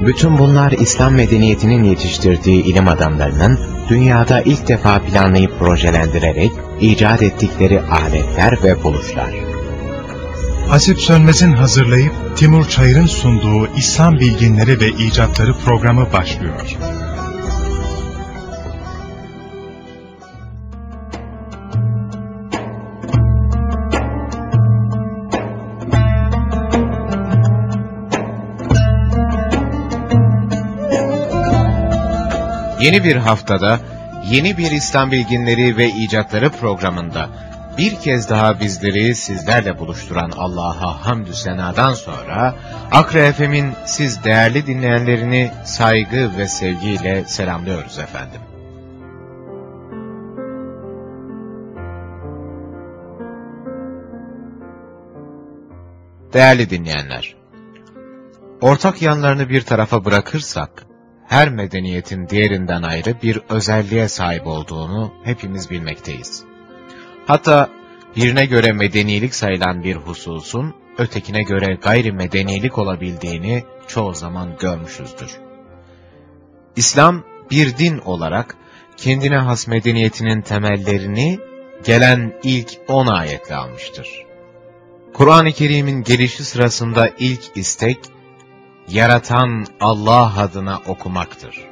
Bütün bunlar İslam medeniyetinin yetiştirdiği ilim adamlarının dünyada ilk defa planlayıp projelendirerek icat ettikleri aletler ve buluşlar. Hasip Sönmez'in hazırlayıp Timur Çayır'ın sunduğu İslam Bilginleri ve İcatları programı başlıyor. Yeni bir haftada, yeni bir İslam Bilginleri ve İcatları programında bir kez daha bizleri sizlerle buluşturan Allah'a hamdü senadan sonra Akra FM'in siz değerli dinleyenlerini saygı ve sevgiyle selamlıyoruz efendim. Değerli dinleyenler, ortak yanlarını bir tarafa bırakırsak, her medeniyetin diğerinden ayrı bir özelliğe sahip olduğunu hepimiz bilmekteyiz. Hatta birine göre medenilik sayılan bir hususun, ötekine göre gayrimedenilik olabildiğini çoğu zaman görmüşüzdür. İslam bir din olarak kendine has medeniyetinin temellerini gelen ilk on ayetle almıştır. Kur'an-ı Kerim'in gelişi sırasında ilk istek, yaratan Allah adına okumaktır.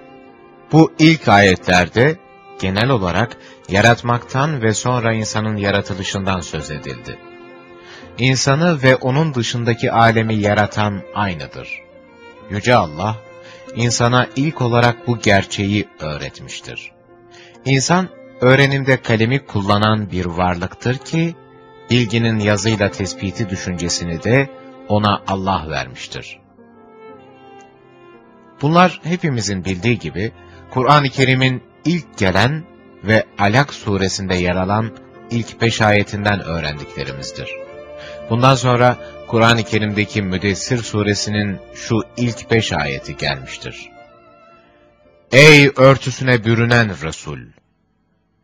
Bu ilk ayetlerde genel olarak yaratmaktan ve sonra insanın yaratılışından söz edildi. İnsanı ve onun dışındaki alemi yaratan aynıdır. Yüce Allah, insana ilk olarak bu gerçeği öğretmiştir. İnsan, öğrenimde kalemi kullanan bir varlıktır ki, bilginin yazıyla tespiti düşüncesini de ona Allah vermiştir. Bunlar hepimizin bildiği gibi, Kur'an-ı Kerim'in ilk gelen ve Alak suresinde yer alan ilk beş ayetinden öğrendiklerimizdir. Bundan sonra Kur'an-ı Kerim'deki Müdessir suresinin şu ilk beş ayeti gelmiştir. Ey örtüsüne bürünen Resul!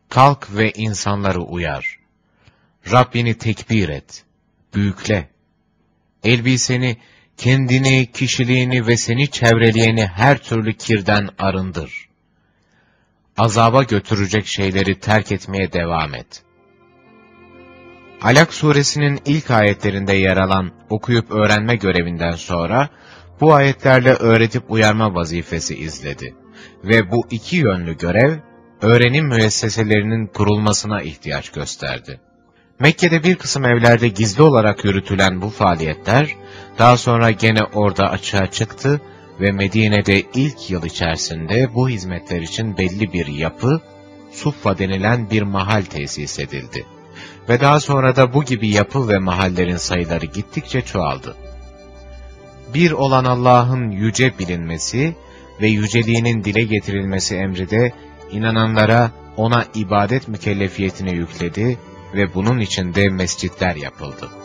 Kalk ve insanları uyar. Rabbini tekbir et, büyükle. Elbiseni, kendini, kişiliğini ve seni çevreleyeni her türlü kirden arındır azaba götürecek şeyleri terk etmeye devam et. Alak suresinin ilk ayetlerinde yer alan okuyup öğrenme görevinden sonra, bu ayetlerle öğretip uyarma vazifesi izledi. Ve bu iki yönlü görev, öğrenim müesseselerinin kurulmasına ihtiyaç gösterdi. Mekke'de bir kısım evlerde gizli olarak yürütülen bu faaliyetler, daha sonra gene orada açığa çıktı ve Medine'de ilk yıl içerisinde bu hizmetler için belli bir yapı, Suffa denilen bir mahal tesis edildi. Ve daha sonra da bu gibi yapı ve mahallerin sayıları gittikçe çoğaldı. Bir olan Allah'ın yüce bilinmesi ve yüceliğinin dile getirilmesi emri de inananlara ona ibadet mükellefiyetini yükledi ve bunun için de mescitler yapıldı.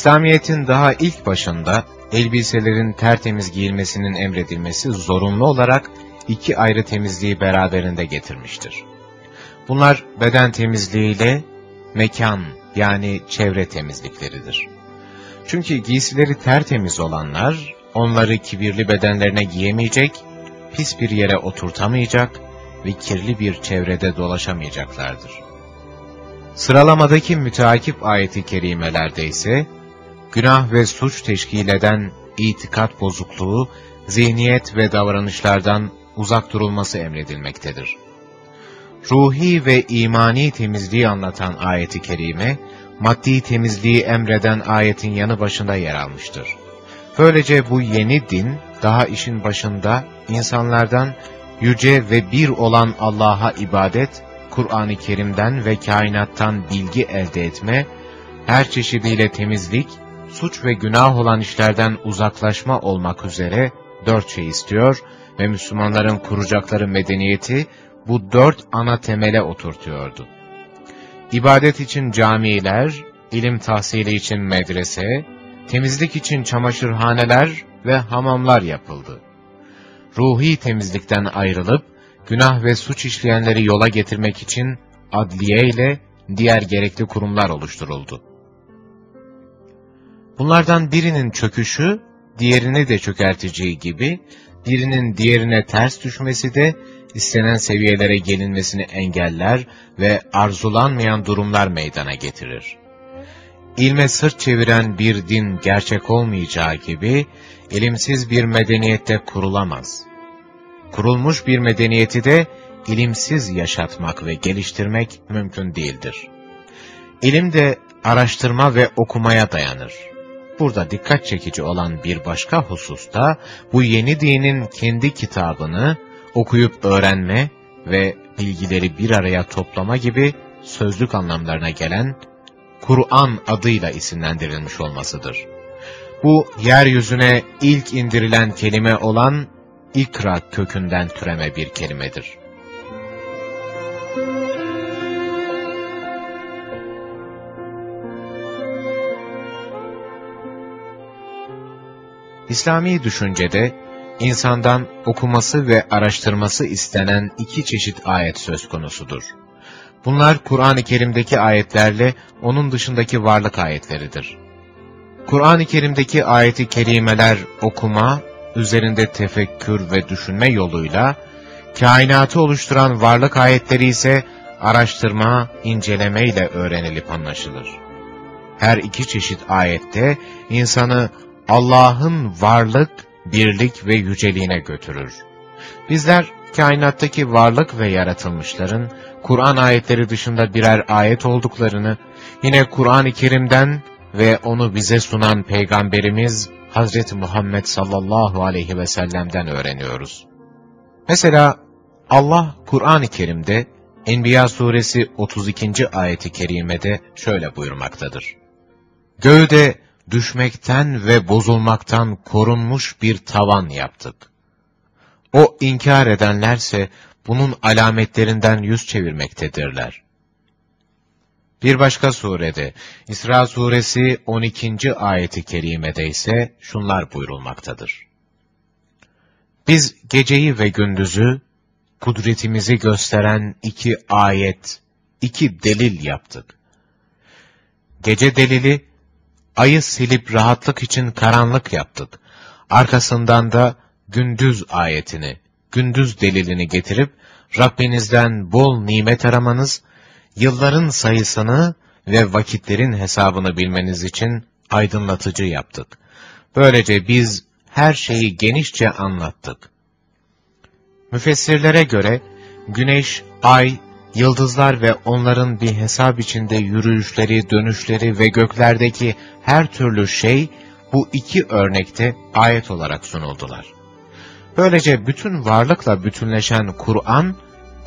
İslamiyet'in daha ilk başında elbiselerin tertemiz giyilmesinin emredilmesi zorunlu olarak iki ayrı temizliği beraberinde getirmiştir. Bunlar beden temizliğiyle mekan yani çevre temizlikleridir. Çünkü giysileri tertemiz olanlar onları kibirli bedenlerine giyemeyecek, pis bir yere oturtamayacak ve kirli bir çevrede dolaşamayacaklardır. Sıralamadaki müteakip ayeti kerimelerde ise günah ve suç teşkil eden itikat bozukluğu, zihniyet ve davranışlardan uzak durulması emredilmektedir. Ruhi ve imani temizliği anlatan ayeti kerime, maddi temizliği emreden ayetin yanı başında yer almıştır. Böylece bu yeni din, daha işin başında insanlardan yüce ve bir olan Allah'a ibadet, Kur'an-ı Kerim'den ve kainattan bilgi elde etme her çeşidiyle temizlik, suç ve günah olan işlerden uzaklaşma olmak üzere dört şey istiyor ve Müslümanların kuracakları medeniyeti bu dört ana temele oturtuyordu. İbadet için camiler, ilim tahsili için medrese, temizlik için çamaşırhaneler ve hamamlar yapıldı. Ruhi temizlikten ayrılıp, günah ve suç işleyenleri yola getirmek için adliye ile diğer gerekli kurumlar oluşturuldu. Bunlardan birinin çöküşü, diğerini de çökerteceği gibi, birinin diğerine ters düşmesi de istenen seviyelere gelinmesini engeller ve arzulanmayan durumlar meydana getirir. İlme sırt çeviren bir din gerçek olmayacağı gibi, ilimsiz bir medeniyette kurulamaz. Kurulmuş bir medeniyeti de ilimsiz yaşatmak ve geliştirmek mümkün değildir. İlim de araştırma ve okumaya dayanır. Burada dikkat çekici olan bir başka hususta, bu yeni dinin kendi kitabını okuyup öğrenme ve bilgileri bir araya toplama gibi sözlük anlamlarına gelen Kur'an adıyla isimlendirilmiş olmasıdır. Bu, yeryüzüne ilk indirilen kelime olan ikra kökünden türeme bir kelimedir. İslami düşüncede insandan okuması ve araştırması istenen iki çeşit ayet söz konusudur. Bunlar Kur'an-ı Kerim'deki ayetlerle onun dışındaki varlık ayetleridir. Kur'an-ı Kerim'deki ayeti kerimeler okuma, üzerinde tefekkür ve düşünme yoluyla, kainatı oluşturan varlık ayetleri ise araştırma, inceleme ile öğrenilip anlaşılır. Her iki çeşit ayette insanı Allah'ın varlık, birlik ve yüceliğine götürür. Bizler kainattaki varlık ve yaratılmışların Kur'an ayetleri dışında birer ayet olduklarını, yine Kur'an-ı Kerim'den ve onu bize sunan Peygamberimiz Hazreti Muhammed sallallahu aleyhi ve sellem'den öğreniyoruz. Mesela Allah Kur'an-ı Kerim'de Enbiya suresi 32. ayeti kerimede şöyle buyurmaktadır. Göğde düşmekten ve bozulmaktan korunmuş bir tavan yaptık. O inkar edenlerse bunun alametlerinden yüz çevirmektedirler. Bir başka surede, İsra suresi 12. ayeti kerimede ise şunlar buyurulmaktadır. Biz geceyi ve gündüzü, kudretimizi gösteren iki ayet, iki delil yaptık. Gece delili, ayı silip rahatlık için karanlık yaptık. Arkasından da gündüz ayetini, gündüz delilini getirip, Rabbinizden bol nimet aramanız, yılların sayısını ve vakitlerin hesabını bilmeniz için aydınlatıcı yaptık. Böylece biz her şeyi genişçe anlattık. Müfessirlere göre, güneş, ay, yıldızlar ve onların bir hesap içinde yürüyüşleri, dönüşleri ve göklerdeki her türlü şey, bu iki örnekte ayet olarak sunuldular. Böylece bütün varlıkla bütünleşen Kur'an,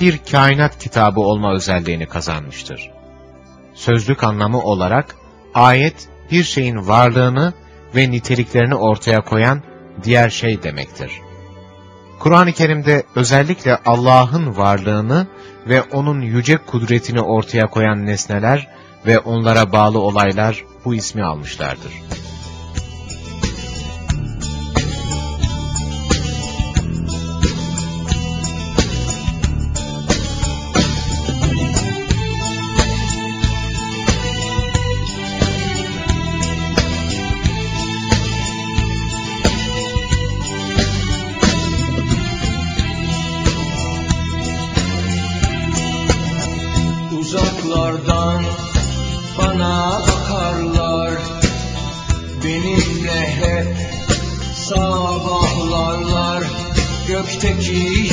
bir kainat kitabı olma özelliğini kazanmıştır. Sözlük anlamı olarak, ayet, bir şeyin varlığını ve niteliklerini ortaya koyan diğer şey demektir. Kur'an-ı Kerim'de özellikle Allah'ın varlığını ve O'nun yüce kudretini ortaya koyan nesneler ve onlara bağlı olaylar bu ismi almışlardır. Gökteki yıldızlar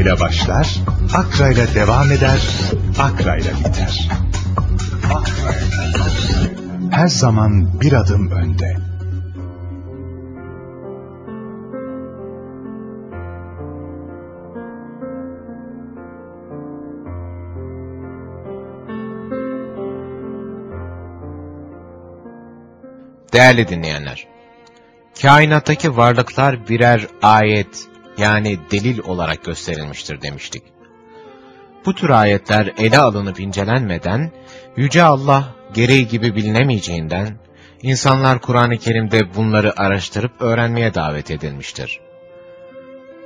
Akra'yla başlar, Akra'yla devam eder, Akra'yla biter. Her zaman bir adım önde. Değerli dinleyenler, kainattaki varlıklar birer ayet yani delil olarak gösterilmiştir demiştik. Bu tür ayetler ele alınıp incelenmeden, Yüce Allah gereği gibi bilinemeyeceğinden, insanlar Kur'an-ı Kerim'de bunları araştırıp öğrenmeye davet edilmiştir.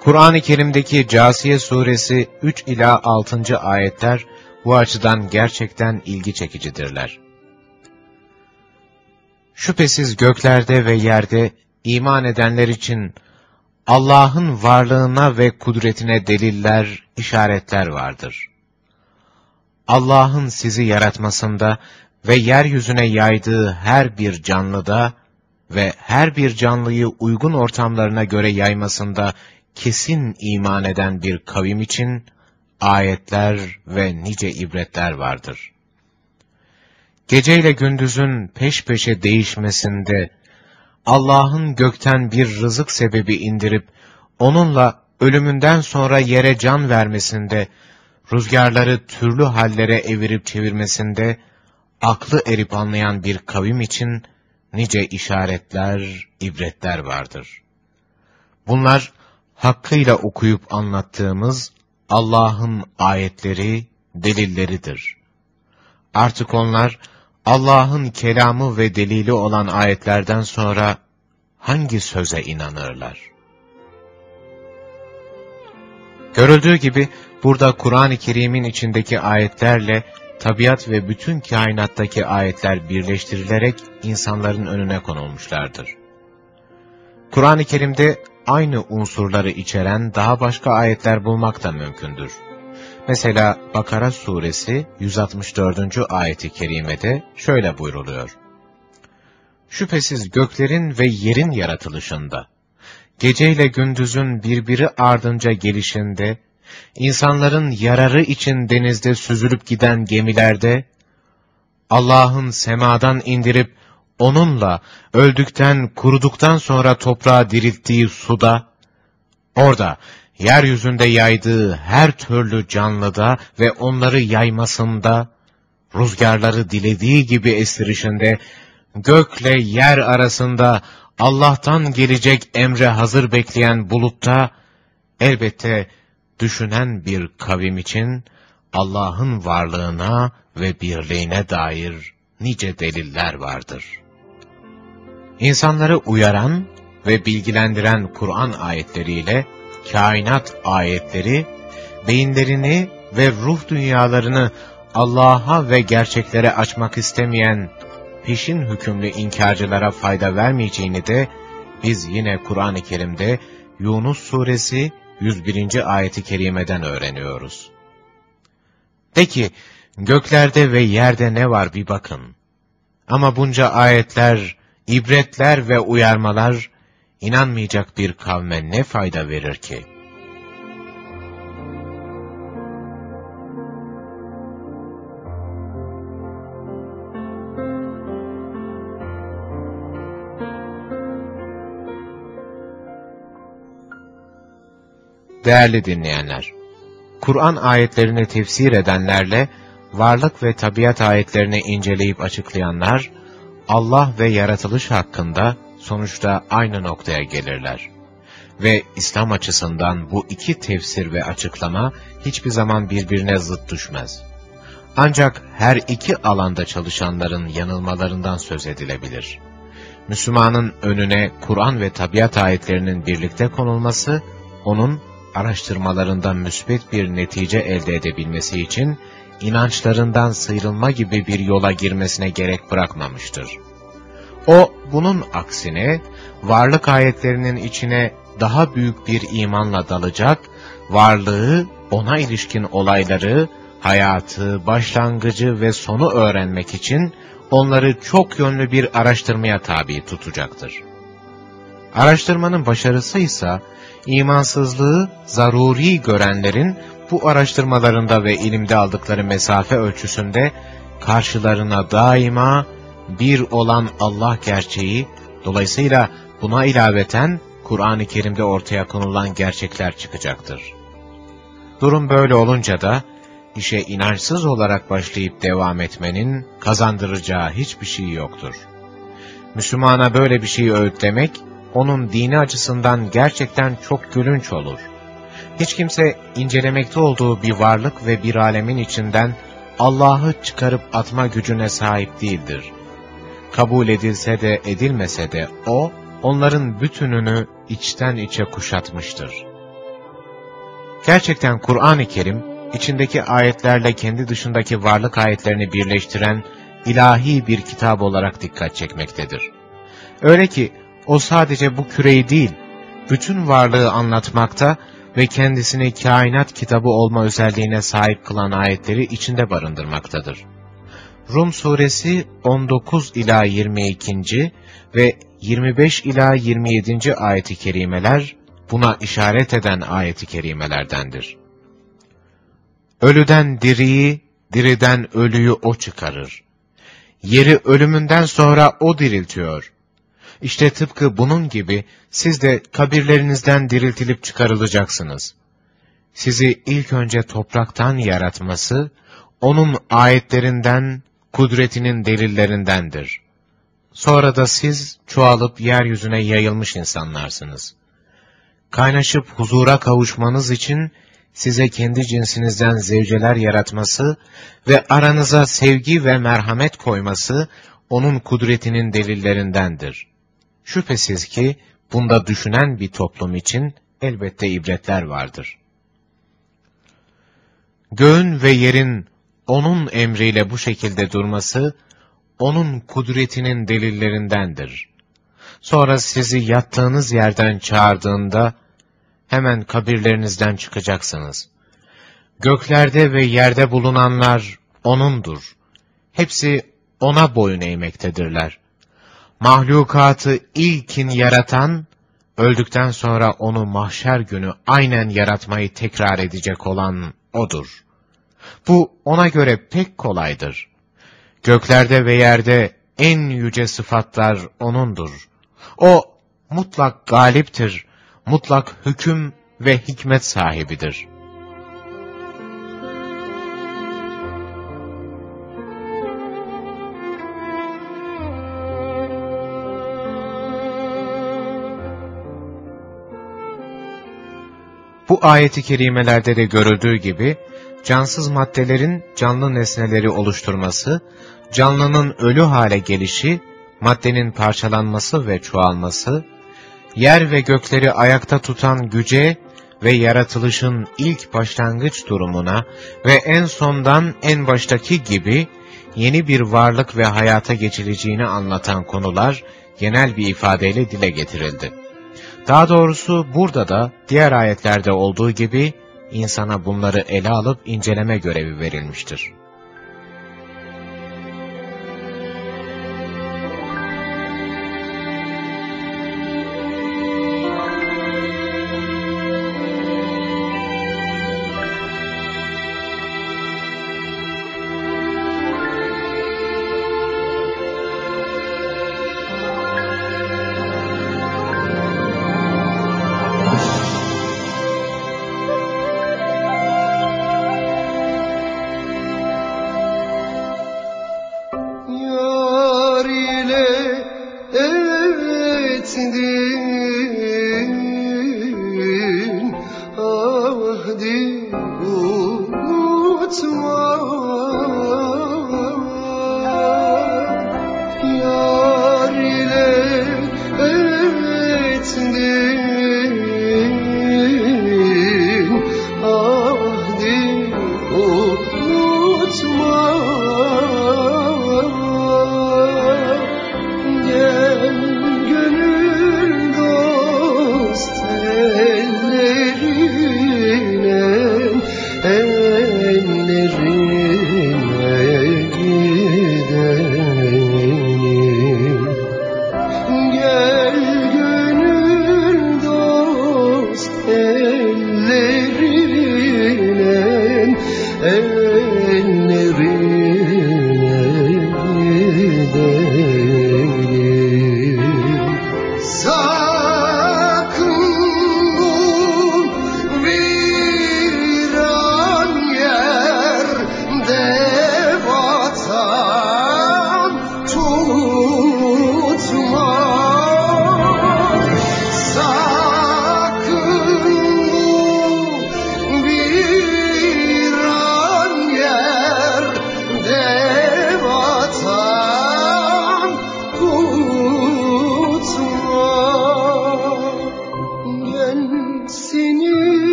Kur'an-ı Kerim'deki Câsiye suresi 3 ila 6. ayetler bu açıdan gerçekten ilgi çekicidirler. Şüphesiz göklerde ve yerde iman edenler için Allah'ın varlığına ve kudretine deliller, işaretler vardır. Allah'ın sizi yaratmasında ve yeryüzüne yaydığı her bir canlıda ve her bir canlıyı uygun ortamlarına göre yaymasında kesin iman eden bir kavim için ayetler ve nice ibretler vardır. Geceyle gündüzün peş peşe değişmesinde, Allah'ın gökten bir rızık sebebi indirip, onunla ölümünden sonra yere can vermesinde, rüzgarları türlü hallere evirip çevirmesinde, aklı erip anlayan bir kavim için nice işaretler, ibretler vardır. Bunlar, hakkıyla okuyup anlattığımız Allah'ın ayetleri, delilleridir. Artık onlar, Allah'ın kelamı ve delili olan ayetlerden sonra hangi söze inanırlar? Görüldüğü gibi burada Kur'an-ı Kerim'in içindeki ayetlerle tabiat ve bütün kainattaki ayetler birleştirilerek insanların önüne konulmuşlardır. Kur'an-ı Kerim'de aynı unsurları içeren daha başka ayetler bulmak da mümkündür. Mesela Bakara suresi 164. ayeti kerimede şöyle buyruluyor. Şüphesiz göklerin ve yerin yaratılışında, geceyle gündüzün birbiri ardınca gelişinde, insanların yararı için denizde süzülüp giden gemilerde, Allah'ın semadan indirip onunla öldükten, kuruduktan sonra toprağa dirilttiği suda, orada yeryüzünde yaydığı her türlü canlıda ve onları yaymasında, rüzgarları dilediği gibi estirişinde, gökle yer arasında Allah'tan gelecek emre hazır bekleyen bulutta, elbette düşünen bir kavim için Allah'ın varlığına ve birliğine dair nice deliller vardır. İnsanları uyaran ve bilgilendiren Kur'an ayetleriyle, kainat ayetleri, beyinlerini ve ruh dünyalarını Allah'a ve gerçeklere açmak istemeyen peşin hükümlü inkarcılara fayda vermeyeceğini de biz yine Kur'an-ı Kerim'de Yunus suresi 101. ayeti kerimeden öğreniyoruz. Peki göklerde ve yerde ne var bir bakın. Ama bunca ayetler, ibretler ve uyarmalar inanmayacak bir kavme ne fayda verir ki? Değerli dinleyenler, Kur'an ayetlerini tefsir edenlerle varlık ve tabiat ayetlerini inceleyip açıklayanlar, Allah ve yaratılış hakkında sonuçta aynı noktaya gelirler. Ve İslam açısından bu iki tefsir ve açıklama hiçbir zaman birbirine zıt düşmez. Ancak her iki alanda çalışanların yanılmalarından söz edilebilir. Müslümanın önüne Kur'an ve tabiat ayetlerinin birlikte konulması, onun araştırmalarında müsbet bir netice elde edebilmesi için inançlarından sıyrılma gibi bir yola girmesine gerek bırakmamıştır. O bunun aksine varlık ayetlerinin içine daha büyük bir imanla dalacak, varlığı, ona ilişkin olayları, hayatı, başlangıcı ve sonu öğrenmek için onları çok yönlü bir araştırmaya tabi tutacaktır. Araştırmanın başarısı ise imansızlığı zaruri görenlerin bu araştırmalarında ve ilimde aldıkları mesafe ölçüsünde karşılarına daima bir olan Allah gerçeği, dolayısıyla buna ilaveten Kur'an-ı Kerim'de ortaya konulan gerçekler çıkacaktır. Durum böyle olunca da, işe inançsız olarak başlayıp devam etmenin kazandıracağı hiçbir şey yoktur. Müslümana böyle bir şeyi öğütlemek, onun dini açısından gerçekten çok gülünç olur. Hiç kimse incelemekte olduğu bir varlık ve bir alemin içinden Allah'ı çıkarıp atma gücüne sahip değildir. Kabul edilse de edilmese de o, onların bütününü içten içe kuşatmıştır. Gerçekten Kur'an-ı Kerim, içindeki ayetlerle kendi dışındaki varlık ayetlerini birleştiren ilahi bir kitap olarak dikkat çekmektedir. Öyle ki o sadece bu küreyi değil, bütün varlığı anlatmakta ve kendisini kainat kitabı olma özelliğine sahip kılan ayetleri içinde barındırmaktadır. Rum suresi 19 ila 22. ve 25 ila 27. ayeti kerimeler buna işaret eden ayeti kerimelerdendir. Ölüden diriyi, diriden ölüyü o çıkarır. Yeri ölümünden sonra o diriltiyor. İşte tıpkı bunun gibi siz de kabirlerinizden diriltilip çıkarılacaksınız. Sizi ilk önce topraktan yaratması, onun ayetlerinden, kudretinin delillerindendir. Sonra da siz çoğalıp yeryüzüne yayılmış insanlarsınız. Kaynaşıp huzura kavuşmanız için size kendi cinsinizden zevceler yaratması ve aranıza sevgi ve merhamet koyması, onun kudretinin delillerindendir. Şüphesiz ki bunda düşünen bir toplum için elbette ibretler vardır. Göğün ve yerin onun emriyle bu şekilde durması, onun kudretinin delillerindendir. Sonra sizi yattığınız yerden çağırdığında, hemen kabirlerinizden çıkacaksınız. Göklerde ve yerde bulunanlar O'nundur. Hepsi O'na boyun eğmektedirler. Mahlukatı ilkin yaratan, öldükten sonra onu mahşer günü aynen yaratmayı tekrar edecek olan O'dur. Bu O'na göre pek kolaydır. Göklerde ve yerde en yüce sıfatlar O'nundur. O mutlak galiptir, mutlak hüküm ve hikmet sahibidir. Bu ayeti kerimelerde de görüldüğü gibi, cansız maddelerin canlı nesneleri oluşturması, canlının ölü hale gelişi, maddenin parçalanması ve çoğalması, yer ve gökleri ayakta tutan güce ve yaratılışın ilk başlangıç durumuna ve en sondan en baştaki gibi yeni bir varlık ve hayata geçileceğini anlatan konular genel bir ifadeyle dile getirildi. Daha doğrusu burada da diğer ayetlerde olduğu gibi insana bunları ele alıp inceleme görevi verilmiştir.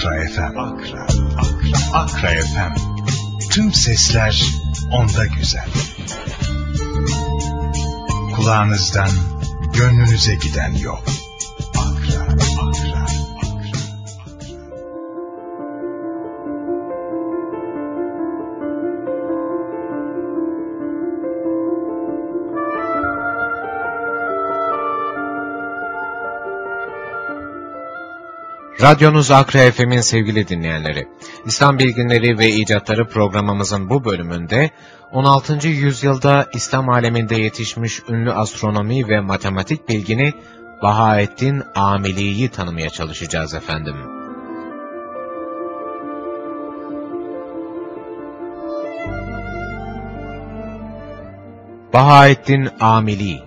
Akra FM. Akra, Akra, Akra FM. Tüm sesler onda güzel. Kulağınızdan gönlünüze giden yol. Radyonuz Akra FM'in sevgili dinleyenleri, İslam Bilginleri ve İcatları programımızın bu bölümünde 16. yüzyılda İslam aleminde yetişmiş ünlü astronomi ve matematik bilgini Bahaettin Amili'yi tanımaya çalışacağız efendim. Bahaettin Amili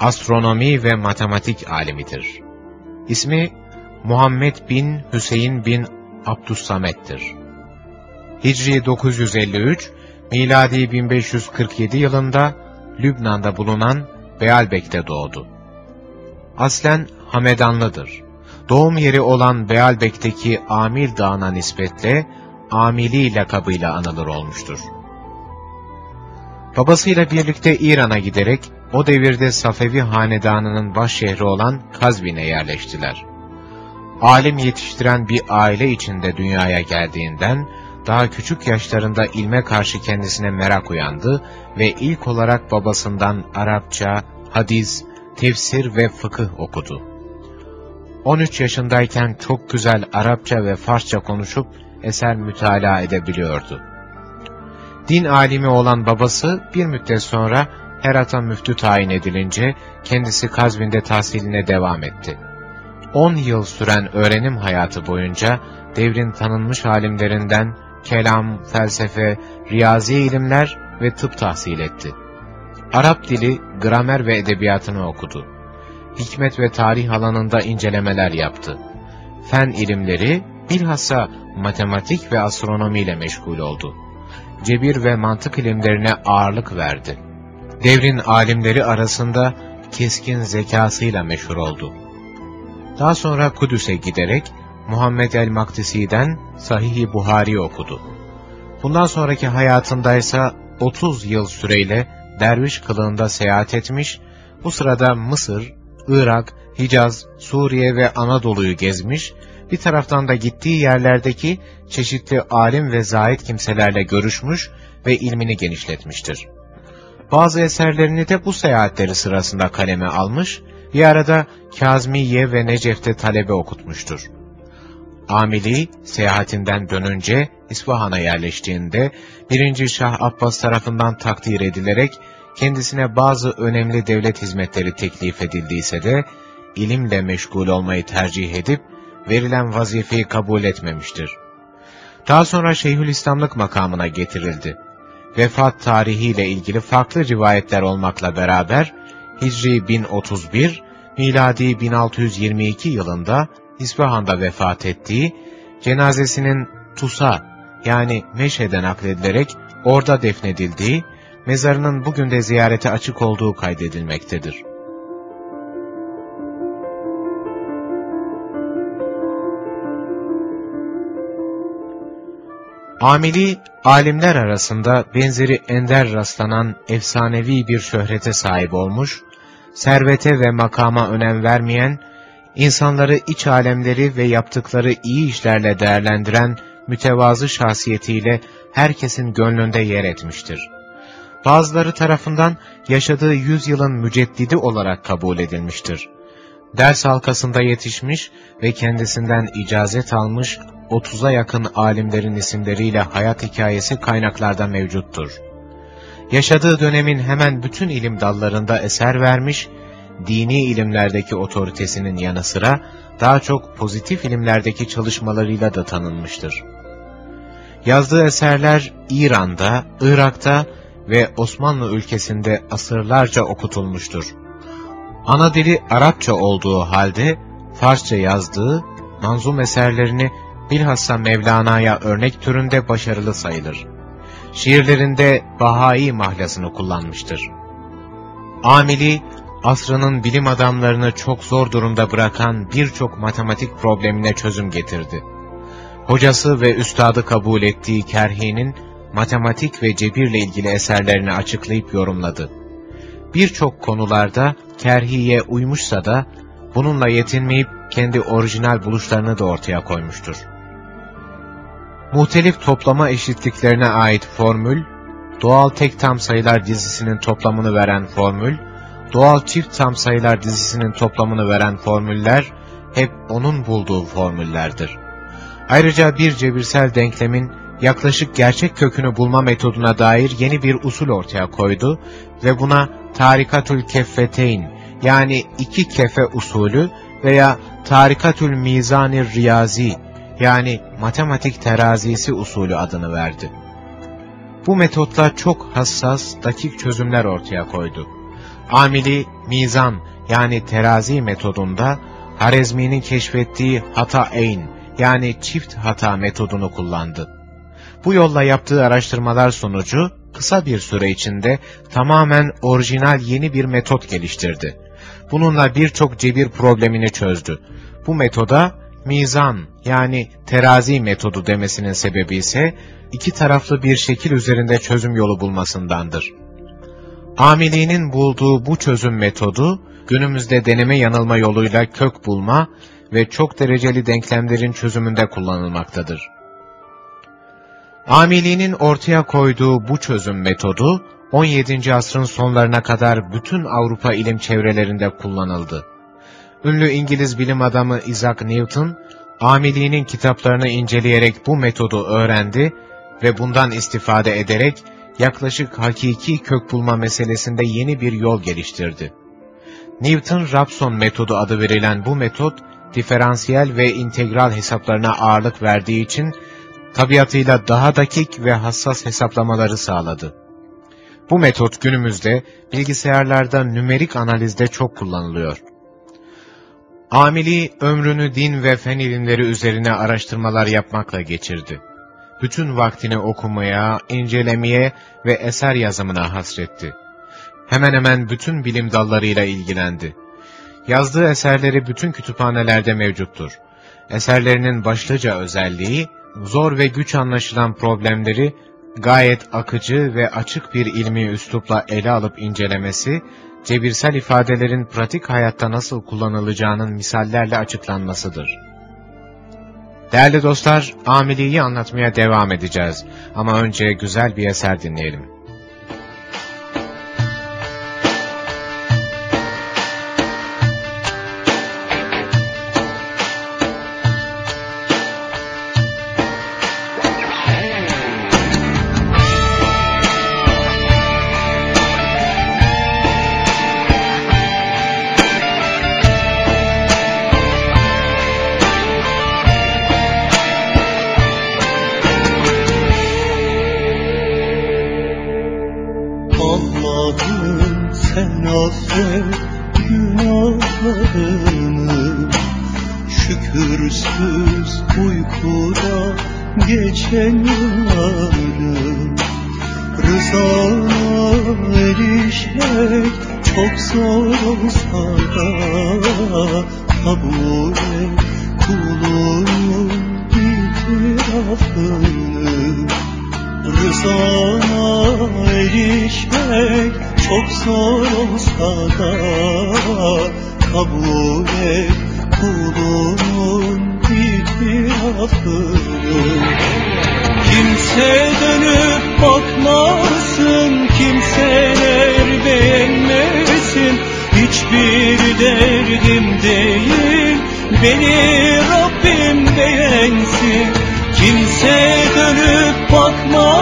Astronomi ve matematik alimidir. İsmi Muhammed bin Hüseyin bin Abdüssamet'tir. Hicri 953, miladi 1547 yılında Lübnan'da bulunan Bealbek'te doğdu. Aslen Hamedanlıdır. Doğum yeri olan Bealbek'teki Amil Dağı'na nispetle Amili lakabıyla anılır olmuştur. Babasıyla birlikte İran'a giderek o devirde Safevi Hanedanı'nın baş şehri olan Kazvin'e yerleştiler. Alim yetiştiren bir aile içinde dünyaya geldiğinden, daha küçük yaşlarında ilme karşı kendisine merak uyandı ve ilk olarak babasından Arapça, hadis, tefsir ve fıkıh okudu. 13 yaşındayken çok güzel Arapça ve Farsça konuşup eser mütalaa edebiliyordu. Din alimi olan babası bir müddet sonra Herat'a müftü tayin edilince kendisi Kazvin'de tahsiline devam etti. 10 yıl süren öğrenim hayatı boyunca devrin tanınmış alimlerinden kelam, felsefe, riyazi ilimler ve tıp tahsil etti. Arap dili, gramer ve edebiyatını okudu. Hikmet ve tarih alanında incelemeler yaptı. Fen ilimleri, bilhassa matematik ve astronomiyle meşgul oldu. Cebir ve mantık ilimlerine ağırlık verdi. Devrin alimleri arasında keskin zekasıyla meşhur oldu. Daha sonra Kudüs'e giderek Muhammed el-Maktisi'den Sahih-i Buhari okudu. Bundan sonraki hayatındaysa 30 yıl süreyle derviş kılığında seyahat etmiş, bu sırada Mısır, Irak, Hicaz, Suriye ve Anadolu'yu gezmiş, bir taraftan da gittiği yerlerdeki çeşitli alim ve zahit kimselerle görüşmüş ve ilmini genişletmiştir. Bazı eserlerini de bu seyahatleri sırasında kaleme almış, bir arada Kazmiye ve Necef'te talebe okutmuştur. Amili seyahatinden dönünce İsfahan'a yerleştiğinde 1. Şah Abbas tarafından takdir edilerek kendisine bazı önemli devlet hizmetleri teklif edildiyse de ilimle meşgul olmayı tercih edip verilen vazifeyi kabul etmemiştir. Daha sonra Şeyhülislamlık makamına getirildi. Vefat tarihiyle ilgili farklı rivayetler olmakla beraber Hicri 1031, miladi 1622 yılında İsfahan'da vefat ettiği, cenazesinin Tusa yani Meşhe'den nakledilerek orada defnedildiği, mezarının bugün de ziyarete açık olduğu kaydedilmektedir. Amili, alimler arasında benzeri ender rastlanan efsanevi bir şöhrete sahip olmuş, servete ve makama önem vermeyen, insanları iç alemleri ve yaptıkları iyi işlerle değerlendiren mütevazı şahsiyetiyle herkesin gönlünde yer etmiştir. Bazıları tarafından yaşadığı yüzyılın müceddidi olarak kabul edilmiştir. Ders halkasında yetişmiş ve kendisinden icazet almış 30'a yakın alimlerin isimleriyle hayat hikayesi kaynaklarda mevcuttur. Yaşadığı dönemin hemen bütün ilim dallarında eser vermiş, dini ilimlerdeki otoritesinin yanı sıra daha çok pozitif ilimlerdeki çalışmalarıyla da tanınmıştır. Yazdığı eserler İran'da, Irak'ta ve Osmanlı ülkesinde asırlarca okutulmuştur. Ana dili Arapça olduğu halde Farsça yazdığı manzum eserlerini bilhassa Mevlana'ya örnek türünde başarılı sayılır. Şiirlerinde Bahai mahlasını kullanmıştır. Amili, asrının bilim adamlarını çok zor durumda bırakan birçok matematik problemine çözüm getirdi. Hocası ve üstadı kabul ettiği Kerhi'nin matematik ve cebirle ilgili eserlerini açıklayıp yorumladı. Birçok konularda Kerhi'ye uymuşsa da bununla yetinmeyip kendi orijinal buluşlarını da ortaya koymuştur. Muhtelif toplama eşitliklerine ait formül, doğal tek tam sayılar dizisinin toplamını veren formül, doğal çift tam sayılar dizisinin toplamını veren formüller hep onun bulduğu formüllerdir. Ayrıca bir cebirsel denklemin yaklaşık gerçek kökünü bulma metoduna dair yeni bir usul ortaya koydu ve buna tarikatül keffeteyn yani iki kefe usulü veya tarikatül mizanir riyazi yani matematik terazisi usulü adını verdi. Bu metotla çok hassas, dakik çözümler ortaya koydu. Amili, mizan yani terazi metodunda Harezmi'nin keşfettiği hata eyn yani çift hata metodunu kullandı. Bu yolla yaptığı araştırmalar sonucu kısa bir süre içinde tamamen orijinal yeni bir metot geliştirdi. Bununla birçok cebir problemini çözdü. Bu metoda mizan yani terazi metodu demesinin sebebi ise iki taraflı bir şekil üzerinde çözüm yolu bulmasındandır. Amili'nin bulduğu bu çözüm metodu, günümüzde deneme yanılma yoluyla kök bulma ve çok dereceli denklemlerin çözümünde kullanılmaktadır. Amili'nin ortaya koyduğu bu çözüm metodu, 17. asrın sonlarına kadar bütün Avrupa ilim çevrelerinde kullanıldı. Ünlü İngiliz bilim adamı Isaac Newton, Amili'nin kitaplarını inceleyerek bu metodu öğrendi ve bundan istifade ederek yaklaşık hakiki kök bulma meselesinde yeni bir yol geliştirdi. Newton-Raphson metodu adı verilen bu metot, diferansiyel ve integral hesaplarına ağırlık verdiği için, tabiatıyla daha dakik ve hassas hesaplamaları sağladı. Bu metot günümüzde bilgisayarlarda nümerik analizde çok kullanılıyor. Amili ömrünü din ve fen ilimleri üzerine araştırmalar yapmakla geçirdi. Bütün vaktini okumaya, incelemeye ve eser yazımına hasretti. Hemen hemen bütün bilim dallarıyla ilgilendi. Yazdığı eserleri bütün kütüphanelerde mevcuttur. Eserlerinin başlıca özelliği, zor ve güç anlaşılan problemleri gayet akıcı ve açık bir ilmi üslupla ele alıp incelemesi, cebirsel ifadelerin pratik hayatta nasıl kullanılacağının misallerle açıklanmasıdır. Değerli dostlar, amiliyi anlatmaya devam edeceğiz ama önce güzel bir eser dinleyelim. Sana erişmek çok zor olsa da Kabul et kulunun itirafını Kimse dönüp bakmasın, kimseler beğenmesin Hiçbir derdim değil, beni Rabbim beğensin Kimse dönüp bakmasın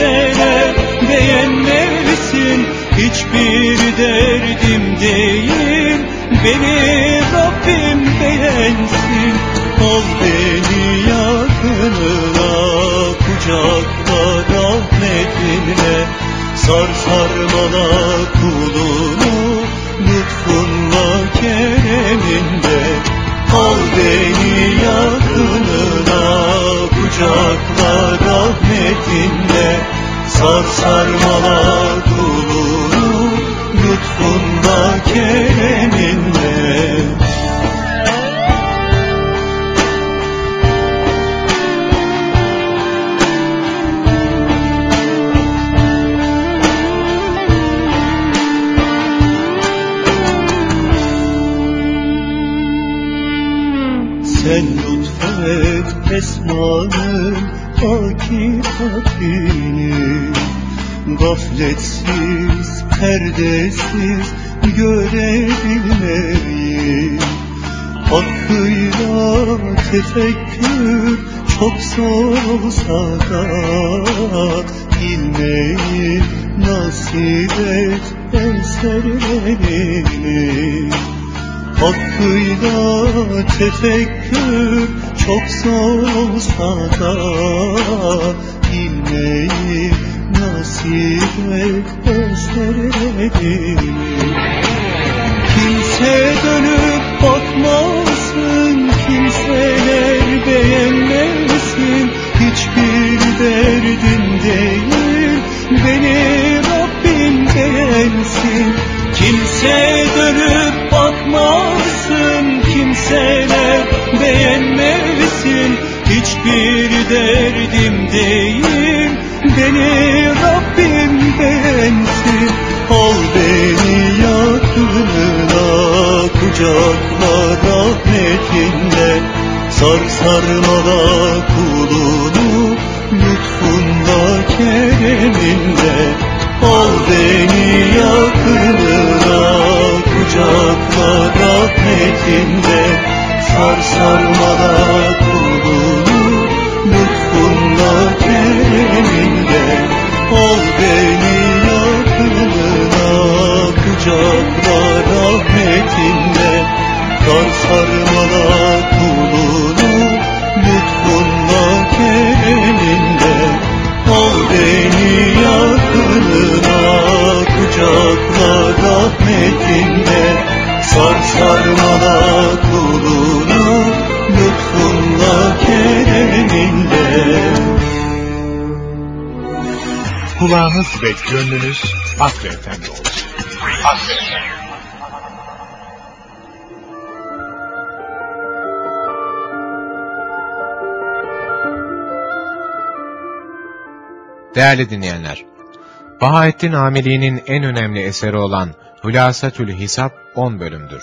mesele beğenmelisin Hiçbir derdim değil. Beni Rabbim beğensin. Al beni yakınına Kucakla rahmetinle Sar sarmala kulunu Lütfunla kereminle. Al beni yakınına perdesiz görebilmeyi et eserlerini Hakkıyla tefekkür çok zor olsa da Bilmeyi nasip et eserlerini Kimse dönüp bakmasın, kimseler beğenmesin. Hiçbir derdim değil, beni Rabbim beğensin Kimse dönüp bakmasın, kimseler beğenmesin. Hiçbir derdim değil, beni Rabbim beğensin. Al beni yakınına kucakla rahmetinle. Sar sarmala kulunu lütfunla kereminle Al beni yakınına kucakla rahmetinle Sar sarmala Kulağınız ve gönlünüz Hakkı Efendi olsun. Efendi. Değerli dinleyenler, Bahaettin Amili'nin en önemli eseri olan Hülasatül Hisap 10 bölümdür.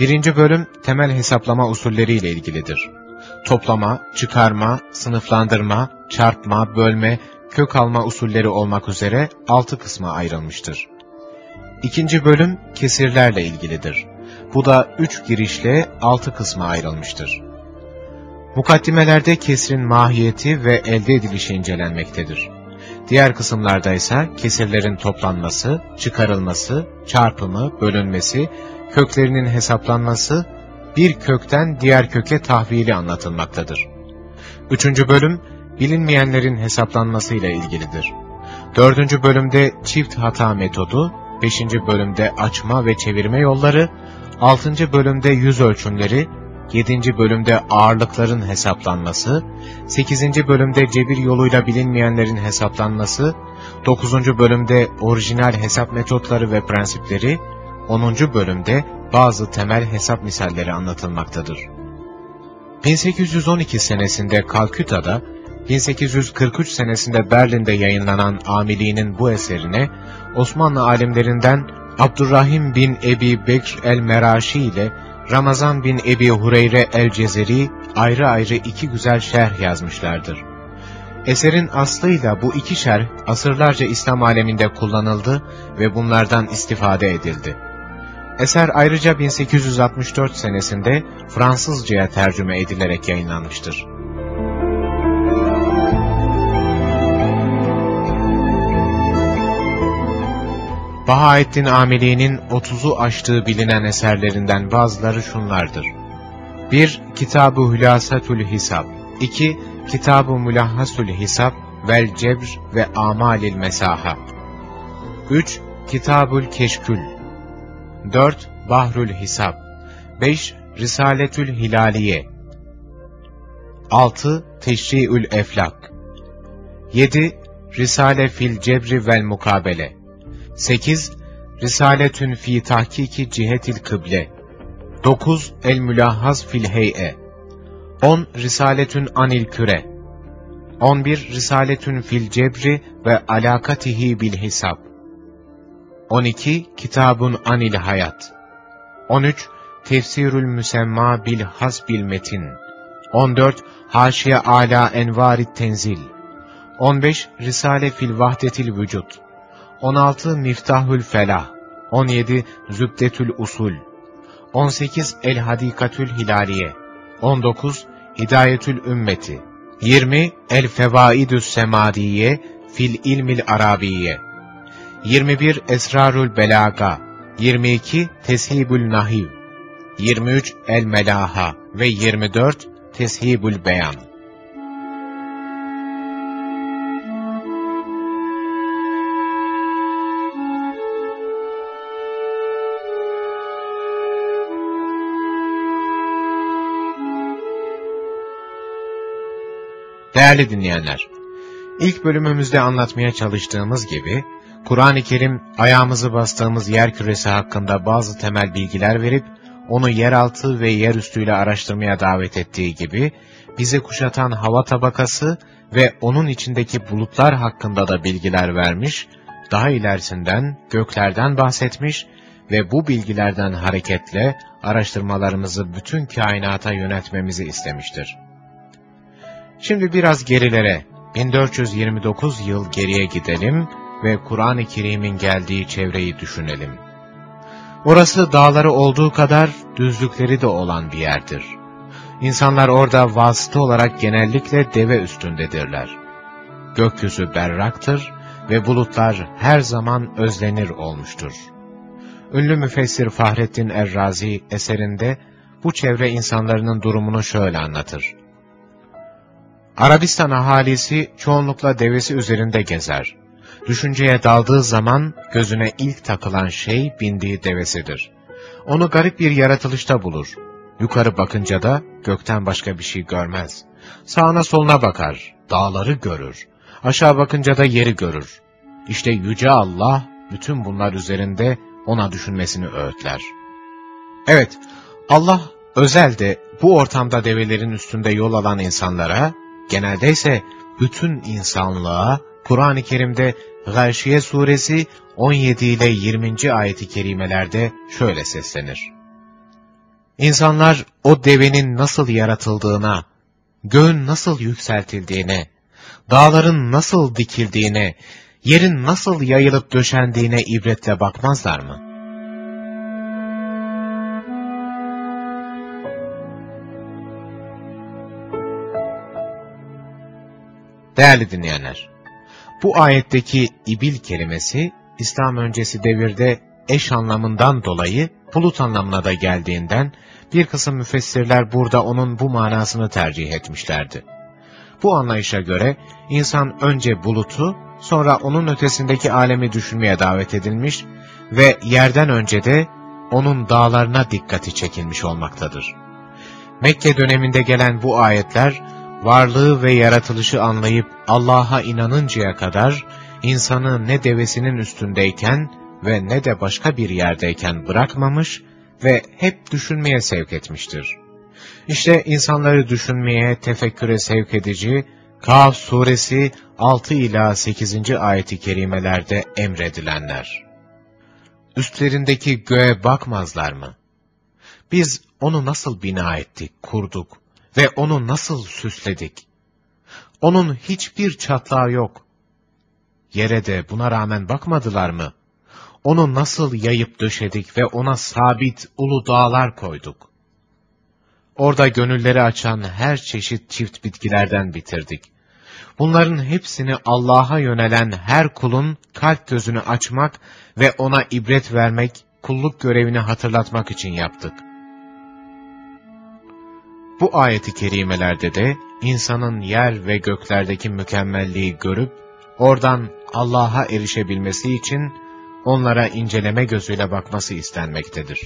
Birinci bölüm temel hesaplama usulleriyle ilgilidir. Toplama, çıkarma, sınıflandırma, çarpma, bölme, kök alma usulleri olmak üzere 6 kısma ayrılmıştır. İkinci bölüm kesirlerle ilgilidir. Bu da 3 girişle 6 kısma ayrılmıştır. Mukaddimelerde kesrin mahiyeti ve elde edilişi incelenmektedir. Diğer kısımlarda ise kesirlerin toplanması, çıkarılması, çarpımı, bölünmesi, köklerinin hesaplanması, bir kökten diğer köke tahvili anlatılmaktadır. Üçüncü bölüm, bilinmeyenlerin hesaplanmasıyla ilgilidir. Dördüncü bölümde çift hata metodu, beşinci bölümde açma ve çevirme yolları, altıncı bölümde yüz ölçümleri, 7. bölümde ağırlıkların hesaplanması, 8. bölümde cebir yoluyla bilinmeyenlerin hesaplanması, 9. bölümde orijinal hesap metotları ve prensipleri, 10. bölümde bazı temel hesap misalleri anlatılmaktadır. 1812 senesinde Kalküta'da, 1843 senesinde Berlin'de yayınlanan Amili'nin bu eserine, Osmanlı alimlerinden Abdurrahim bin Ebi Bekr el-Meraşi ile Ramazan bin Ebi Hureyre el-Cezeri ayrı ayrı iki güzel şerh yazmışlardır. Eserin aslıyla bu iki şerh asırlarca İslam aleminde kullanıldı ve bunlardan istifade edildi. Eser ayrıca 1864 senesinde Fransızcaya tercüme edilerek yayınlanmıştır. Bahaettin Amili'nin 30'u aştığı bilinen eserlerinden bazıları şunlardır. 1. Kitab-ı Hülasatül Hisab 2. Kitab-ı Mülahhasül Hisab vel Cebr ve Amalil Mesaha 3. Kitabül Keşkül 4. Bahrül Hisab 5. Risaletül Hilaliye 6. Teşri'ül Eflak 7. Risale fil Cebri vel Mukabele 8. Risaletün fi tahkiki cihetil kıble 9. El mülahhaz fil hey'e 10. Risaletün anil küre 11. Risaletün fil cebri ve alakatihi bil hisab 12. Kitabun anil hayat 13. Tefsirül müsemma bil hasbil metin 14. Haşiye ala envarit tenzil 15. Risale fil vahdetil vücut 16 Miftahül Felah 17 Zübdetül Usul 18 El Hadikatül Hilaliye 19 Hidayetül Ümmeti 20 El Fevaidü's Semadiye Fil İlmil Arabiye 21 Esrarül Belaga 22 Teshibül Nahiv 23 El Melaha ve 24 Teshibül Beyan Değerli dinleyenler, ilk bölümümüzde anlatmaya çalıştığımız gibi, Kur'an-ı Kerim ayağımızı bastığımız yer küresi hakkında bazı temel bilgiler verip, onu yeraltı ve yerüstüyle araştırmaya davet ettiği gibi, bizi kuşatan hava tabakası ve onun içindeki bulutlar hakkında da bilgiler vermiş, daha ilerisinden göklerden bahsetmiş ve bu bilgilerden hareketle araştırmalarımızı bütün kainata yönetmemizi istemiştir. Şimdi biraz gerilere, 1429 yıl geriye gidelim ve Kur'an-ı Kerim'in geldiği çevreyi düşünelim. Orası dağları olduğu kadar düzlükleri de olan bir yerdir. İnsanlar orada vasıta olarak genellikle deve üstündedirler. Gökyüzü berraktır ve bulutlar her zaman özlenir olmuştur. Ünlü müfessir Fahrettin Errazi eserinde bu çevre insanların durumunu şöyle anlatır. Arabistan ahalisi çoğunlukla devesi üzerinde gezer. Düşünceye daldığı zaman gözüne ilk takılan şey bindiği devesidir. Onu garip bir yaratılışta bulur. Yukarı bakınca da gökten başka bir şey görmez. Sağına soluna bakar, dağları görür. Aşağı bakınca da yeri görür. İşte Yüce Allah bütün bunlar üzerinde ona düşünmesini öğütler. Evet, Allah özelde bu ortamda develerin üstünde yol alan insanlara, genelde ise bütün insanlığa Kur'an-ı Kerim'de Gâşiye suresi 17 ile 20. ayeti kerimelerde şöyle seslenir. İnsanlar o devenin nasıl yaratıldığına, göğün nasıl yükseltildiğine, dağların nasıl dikildiğine, yerin nasıl yayılıp döşendiğine ibretle bakmazlar mı? Değerli dinleyenler, bu ayetteki ibil kelimesi, İslam öncesi devirde eş anlamından dolayı bulut anlamına da geldiğinden, bir kısım müfessirler burada onun bu manasını tercih etmişlerdi. Bu anlayışa göre, insan önce bulutu, sonra onun ötesindeki alemi düşünmeye davet edilmiş ve yerden önce de onun dağlarına dikkati çekilmiş olmaktadır. Mekke döneminde gelen bu ayetler, varlığı ve yaratılışı anlayıp Allah'a inanıncaya kadar insanı ne devesinin üstündeyken ve ne de başka bir yerdeyken bırakmamış ve hep düşünmeye sevk etmiştir. İşte insanları düşünmeye, tefekküre sevk edici, Kaf suresi 6 ila 8. ayeti kerimelerde emredilenler. Üstlerindeki göğe bakmazlar mı? Biz onu nasıl bina ettik, kurduk, ve onu nasıl süsledik? Onun hiçbir çatlağı yok. Yere de buna rağmen bakmadılar mı? Onu nasıl yayıp döşedik ve ona sabit ulu dağlar koyduk? Orada gönülleri açan her çeşit çift bitkilerden bitirdik. Bunların hepsini Allah'a yönelen her kulun kalp gözünü açmak ve ona ibret vermek, kulluk görevini hatırlatmak için yaptık. Bu ayeti kerimelerde de insanın yer ve göklerdeki mükemmelliği görüp, oradan Allah'a erişebilmesi için onlara inceleme gözüyle bakması istenmektedir.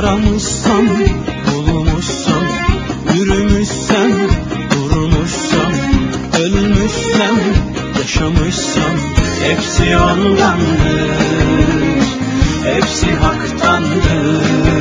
Aramışsam, bulmuşsam, yürümüşsem, durmuşsam, ölmüşsem, yaşamışsam, hepsi ondandır, hepsi haktandır.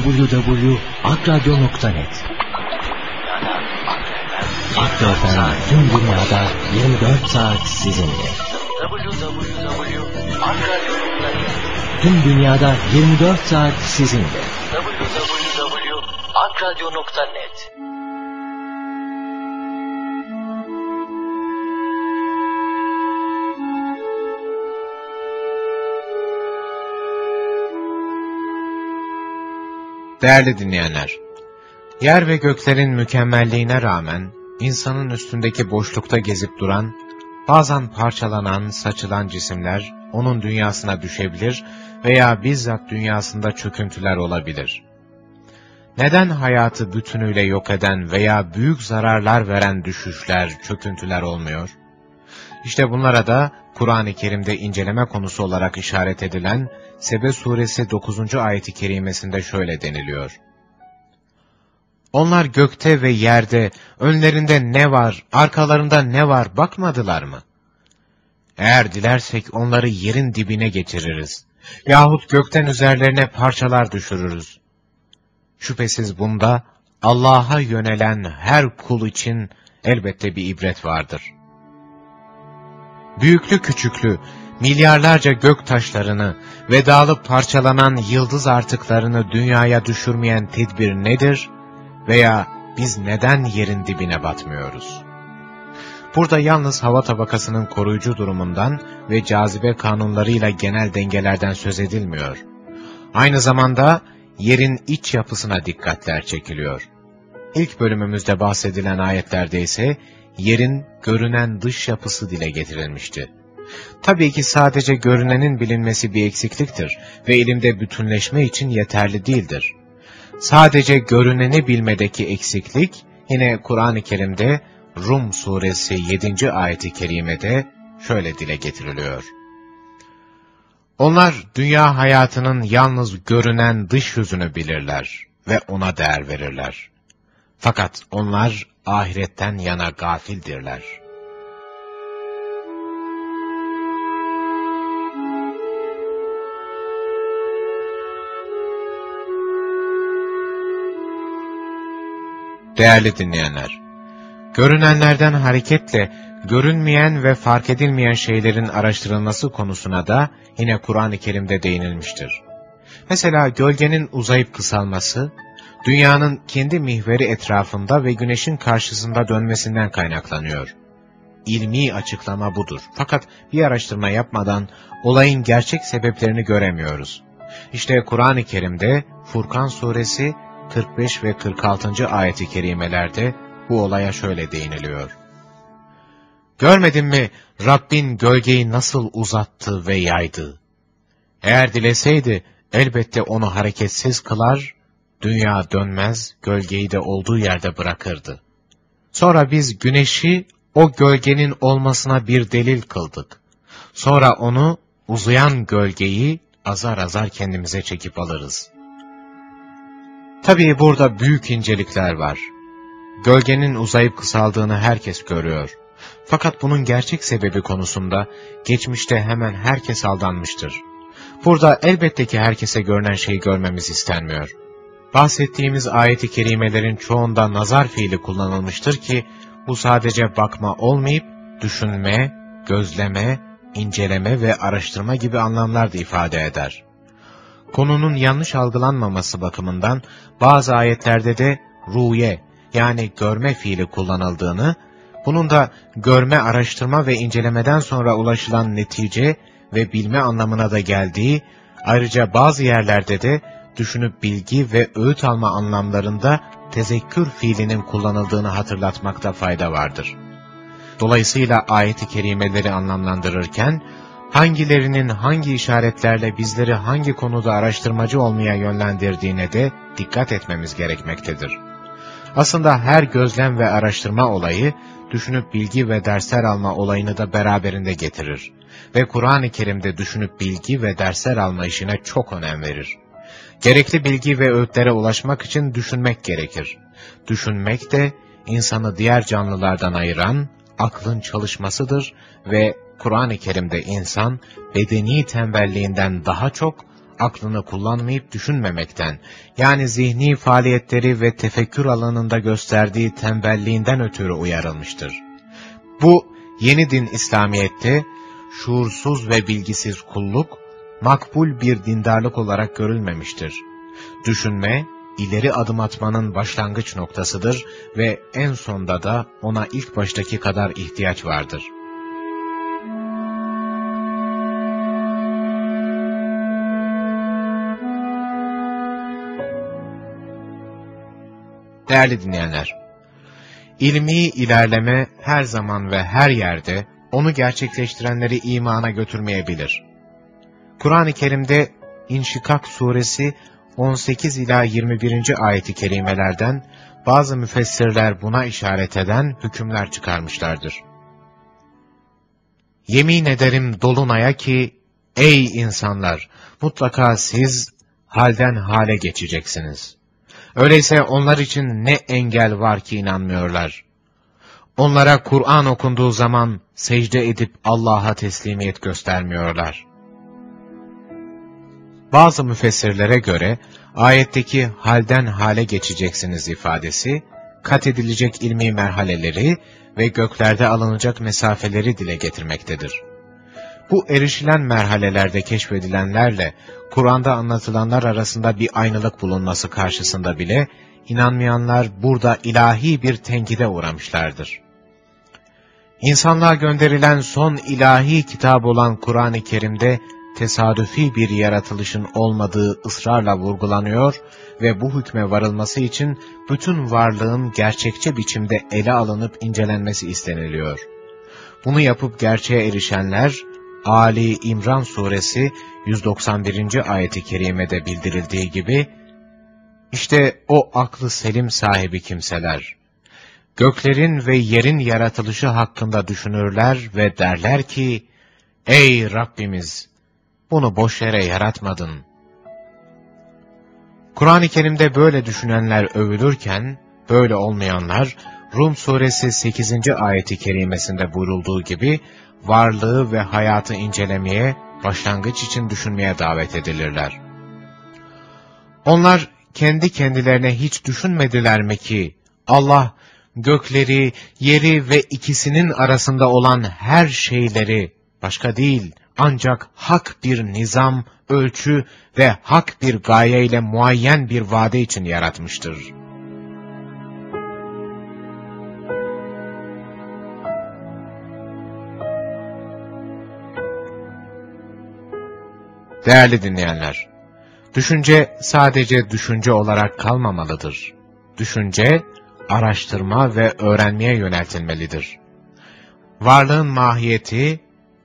www.akradyo.net Ak Radyo'dan tüm dünyada 24 saat sizinle. Tüm dünyada 24 saat sizinle. www.akradyo.net Değerli dinleyenler, yer ve göklerin mükemmelliğine rağmen, insanın üstündeki boşlukta gezip duran, bazen parçalanan, saçılan cisimler, onun dünyasına düşebilir veya bizzat dünyasında çöküntüler olabilir. Neden hayatı bütünüyle yok eden veya büyük zararlar veren düşüşler, çöküntüler olmuyor? İşte bunlara da Kur'an-ı Kerim'de inceleme konusu olarak işaret edilen Sebe suresi 9. ayeti kerimesinde şöyle deniliyor. Onlar gökte ve yerde, önlerinde ne var, arkalarında ne var bakmadılar mı? Eğer dilersek onları yerin dibine getiririz. Yahut gökten üzerlerine parçalar düşürürüz. Şüphesiz bunda Allah'a yönelen her kul için elbette bir ibret vardır. büyüklü küçüklü, milyarlarca gök taşlarını ve dağılıp parçalanan yıldız artıklarını dünyaya düşürmeyen tedbir nedir? Veya biz neden yerin dibine batmıyoruz? Burada yalnız hava tabakasının koruyucu durumundan ve cazibe kanunlarıyla genel dengelerden söz edilmiyor. Aynı zamanda yerin iç yapısına dikkatler çekiliyor. İlk bölümümüzde bahsedilen ayetlerde ise yerin görünen dış yapısı dile getirilmişti. Tabii ki sadece görünenin bilinmesi bir eksikliktir ve ilimde bütünleşme için yeterli değildir. Sadece görüneni bilmedeki eksiklik yine Kur'an-ı Kerim'de Rum suresi 7. ayeti kerimede şöyle dile getiriliyor. Onlar dünya hayatının yalnız görünen dış yüzünü bilirler ve ona değer verirler. Fakat onlar ahiretten yana gafildirler. Değerli dinleyenler, görünenlerden hareketle görünmeyen ve fark edilmeyen şeylerin araştırılması konusuna da yine Kur'an-ı Kerim'de değinilmiştir. Mesela gölgenin uzayıp kısalması, dünyanın kendi mihveri etrafında ve güneşin karşısında dönmesinden kaynaklanıyor. İlmi açıklama budur. Fakat bir araştırma yapmadan olayın gerçek sebeplerini göremiyoruz. İşte Kur'an-ı Kerim'de Furkan suresi 45 ve 46. ayeti kerimelerde bu olaya şöyle değiniliyor. Görmedin mi Rabbin gölgeyi nasıl uzattı ve yaydı? Eğer dileseydi elbette onu hareketsiz kılar, dünya dönmez, gölgeyi de olduğu yerde bırakırdı. Sonra biz güneşi o gölgenin olmasına bir delil kıldık. Sonra onu uzayan gölgeyi azar azar kendimize çekip alırız. Tabii burada büyük incelikler var. Gölgenin uzayıp kısaldığını herkes görüyor. Fakat bunun gerçek sebebi konusunda geçmişte hemen herkes aldanmıştır. Burada elbette ki herkese görünen şeyi görmemiz istenmiyor. Bahsettiğimiz ayeti kerimelerin çoğunda nazar fiili kullanılmıştır ki, bu sadece bakma olmayıp, düşünme, gözleme, inceleme ve araştırma gibi anlamlar da ifade eder. Konunun yanlış algılanmaması bakımından bazı ayetlerde de ruye yani görme fiili kullanıldığını, bunun da görme, araştırma ve incelemeden sonra ulaşılan netice ve bilme anlamına da geldiği, ayrıca bazı yerlerde de düşünüp bilgi ve öğüt alma anlamlarında tezekkür fiilinin kullanıldığını hatırlatmakta fayda vardır. Dolayısıyla ayeti kerimeleri anlamlandırırken, hangilerinin hangi işaretlerle bizleri hangi konuda araştırmacı olmaya yönlendirdiğine de dikkat etmemiz gerekmektedir. Aslında her gözlem ve araştırma olayı, düşünüp bilgi ve dersler alma olayını da beraberinde getirir. Ve Kur'an-ı Kerim'de düşünüp bilgi ve dersler alma işine çok önem verir. Gerekli bilgi ve öğütlere ulaşmak için düşünmek gerekir. Düşünmek de insanı diğer canlılardan ayıran aklın çalışmasıdır ve Kur'an-ı Kerim'de insan bedeni tembelliğinden daha çok aklını kullanmayıp düşünmemekten, yani zihni faaliyetleri ve tefekkür alanında gösterdiği tembelliğinden ötürü uyarılmıştır. Bu, yeni din İslamiyet'te, şuursuz ve bilgisiz kulluk, makbul bir dindarlık olarak görülmemiştir. Düşünme, ileri adım atmanın başlangıç noktasıdır ve en sonda da ona ilk baştaki kadar ihtiyaç vardır. Değerli dinleyenler, ilmi ilerleme her zaman ve her yerde onu gerçekleştirenleri imana götürmeyebilir. Kur'an-ı Kerim'de İnşikak suresi 18 ila 21. ayeti kerimelerden bazı müfessirler buna işaret eden hükümler çıkarmışlardır. Yemin ederim dolunaya ki, ey insanlar, mutlaka siz halden hale geçeceksiniz. Öyleyse onlar için ne engel var ki inanmıyorlar. Onlara Kur'an okunduğu zaman secde edip Allah'a teslimiyet göstermiyorlar. Bazı müfessirlere göre ayetteki halden hale geçeceksiniz ifadesi, kat edilecek ilmi merhaleleri ve göklerde alınacak mesafeleri dile getirmektedir. Bu erişilen merhalelerde keşfedilenlerle Kur'an'da anlatılanlar arasında bir aynılık bulunması karşısında bile inanmayanlar burada ilahi bir tenkide uğramışlardır. İnsanlığa gönderilen son ilahi kitap olan Kur'an-ı Kerim'de tesadüfi bir yaratılışın olmadığı ısrarla vurgulanıyor ve bu hükme varılması için bütün varlığın gerçekçe biçimde ele alınıp incelenmesi isteniliyor. Bunu yapıp gerçeğe erişenler, Ali İmran suresi 191. ayeti kerimede bildirildiği gibi, işte o aklı selim sahibi kimseler, göklerin ve yerin yaratılışı hakkında düşünürler ve derler ki, Ey Rabbimiz! Bunu boş yere yaratmadın. Kur'an-ı Kerim'de böyle düşünenler övülürken, böyle olmayanlar, Rum suresi 8. ayeti kerimesinde buyurulduğu gibi, varlığı ve hayatı incelemeye, başlangıç için düşünmeye davet edilirler. Onlar kendi kendilerine hiç düşünmediler mi ki, Allah gökleri, yeri ve ikisinin arasında olan her şeyleri, başka değil, ancak hak bir nizam, ölçü ve hak bir gayeyle muayyen bir vade için yaratmıştır. Değerli dinleyenler, düşünce sadece düşünce olarak kalmamalıdır. Düşünce, araştırma ve öğrenmeye yöneltilmelidir. Varlığın mahiyeti,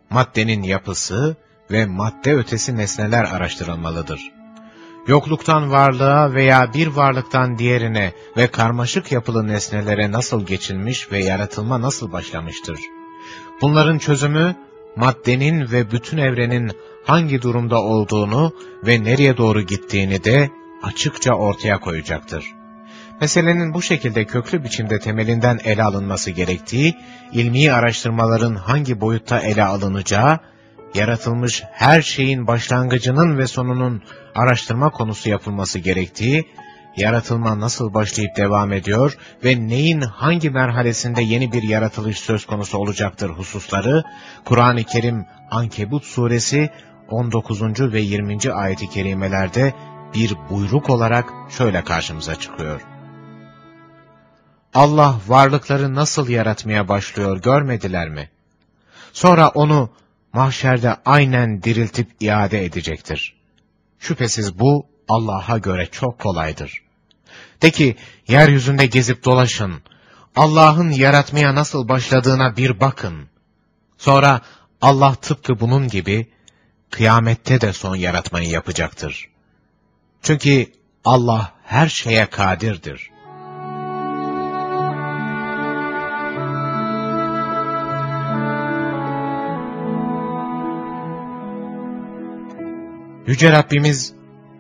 maddenin yapısı ve madde ötesi nesneler araştırılmalıdır. Yokluktan varlığa veya bir varlıktan diğerine ve karmaşık yapılı nesnelere nasıl geçilmiş ve yaratılma nasıl başlamıştır? Bunların çözümü, maddenin ve bütün evrenin hangi durumda olduğunu ve nereye doğru gittiğini de açıkça ortaya koyacaktır. Meselenin bu şekilde köklü biçimde temelinden ele alınması gerektiği, ilmi araştırmaların hangi boyutta ele alınacağı, yaratılmış her şeyin başlangıcının ve sonunun araştırma konusu yapılması gerektiği, yaratılma nasıl başlayıp devam ediyor ve neyin hangi merhalesinde yeni bir yaratılış söz konusu olacaktır hususları, Kur'an-ı Kerim Ankebut suresi 19. ve 20. ayeti kerimelerde bir buyruk olarak şöyle karşımıza çıkıyor. Allah varlıkları nasıl yaratmaya başlıyor görmediler mi? Sonra onu mahşerde aynen diriltip iade edecektir. Şüphesiz bu Allah'a göre çok kolaydır. De ki, yeryüzünde gezip dolaşın, Allah'ın yaratmaya nasıl başladığına bir bakın. Sonra Allah tıpkı bunun gibi, kıyamette de son yaratmayı yapacaktır. Çünkü Allah her şeye kadirdir. Yüce Rabbimiz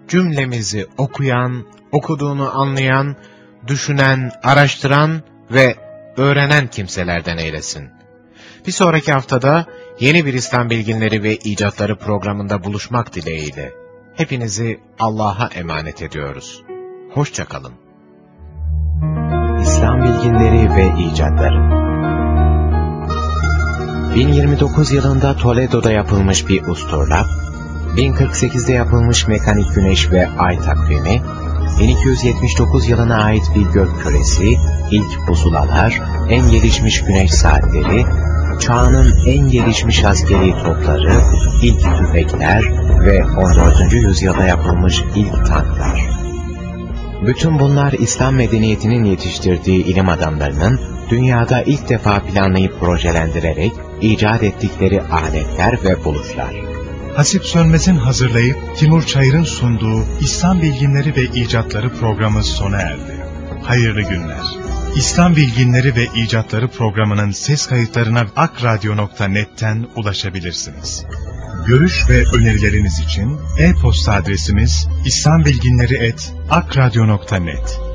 cümlemizi okuyan, okuduğunu anlayan, düşünen, araştıran ve öğrenen kimselerden eylesin. Bir sonraki haftada yeni bir İslam bilginleri ve icatları programında buluşmak dileğiyle hepinizi Allah'a emanet ediyoruz. Hoşçakalın. İslam bilginleri ve icatları 1029 yılında Toledo'da yapılmış bir usturlap, 1048'de yapılmış mekanik güneş ve ay takvimi, 1279 yılına ait bir gök küresi, ilk pusulalar, en gelişmiş güneş saatleri, çağının en gelişmiş askeri topları, ilk tüfekler ve 14. yüzyılda yapılmış ilk tanklar. Bütün bunlar İslam medeniyetinin yetiştirdiği ilim adamlarının dünyada ilk defa planlayıp projelendirerek icat ettikleri aletler ve buluşlar. Hasip Sönmez'in hazırlayıp Timur Çayır'ın sunduğu İslam Bilginleri ve İcatları programı sona erdi. Hayırlı günler. İslam Bilginleri ve İcatları programının ses kayıtlarına akradyo.net'ten ulaşabilirsiniz. Görüş ve önerileriniz için e-posta adresimiz islambilginleri.akradyo.net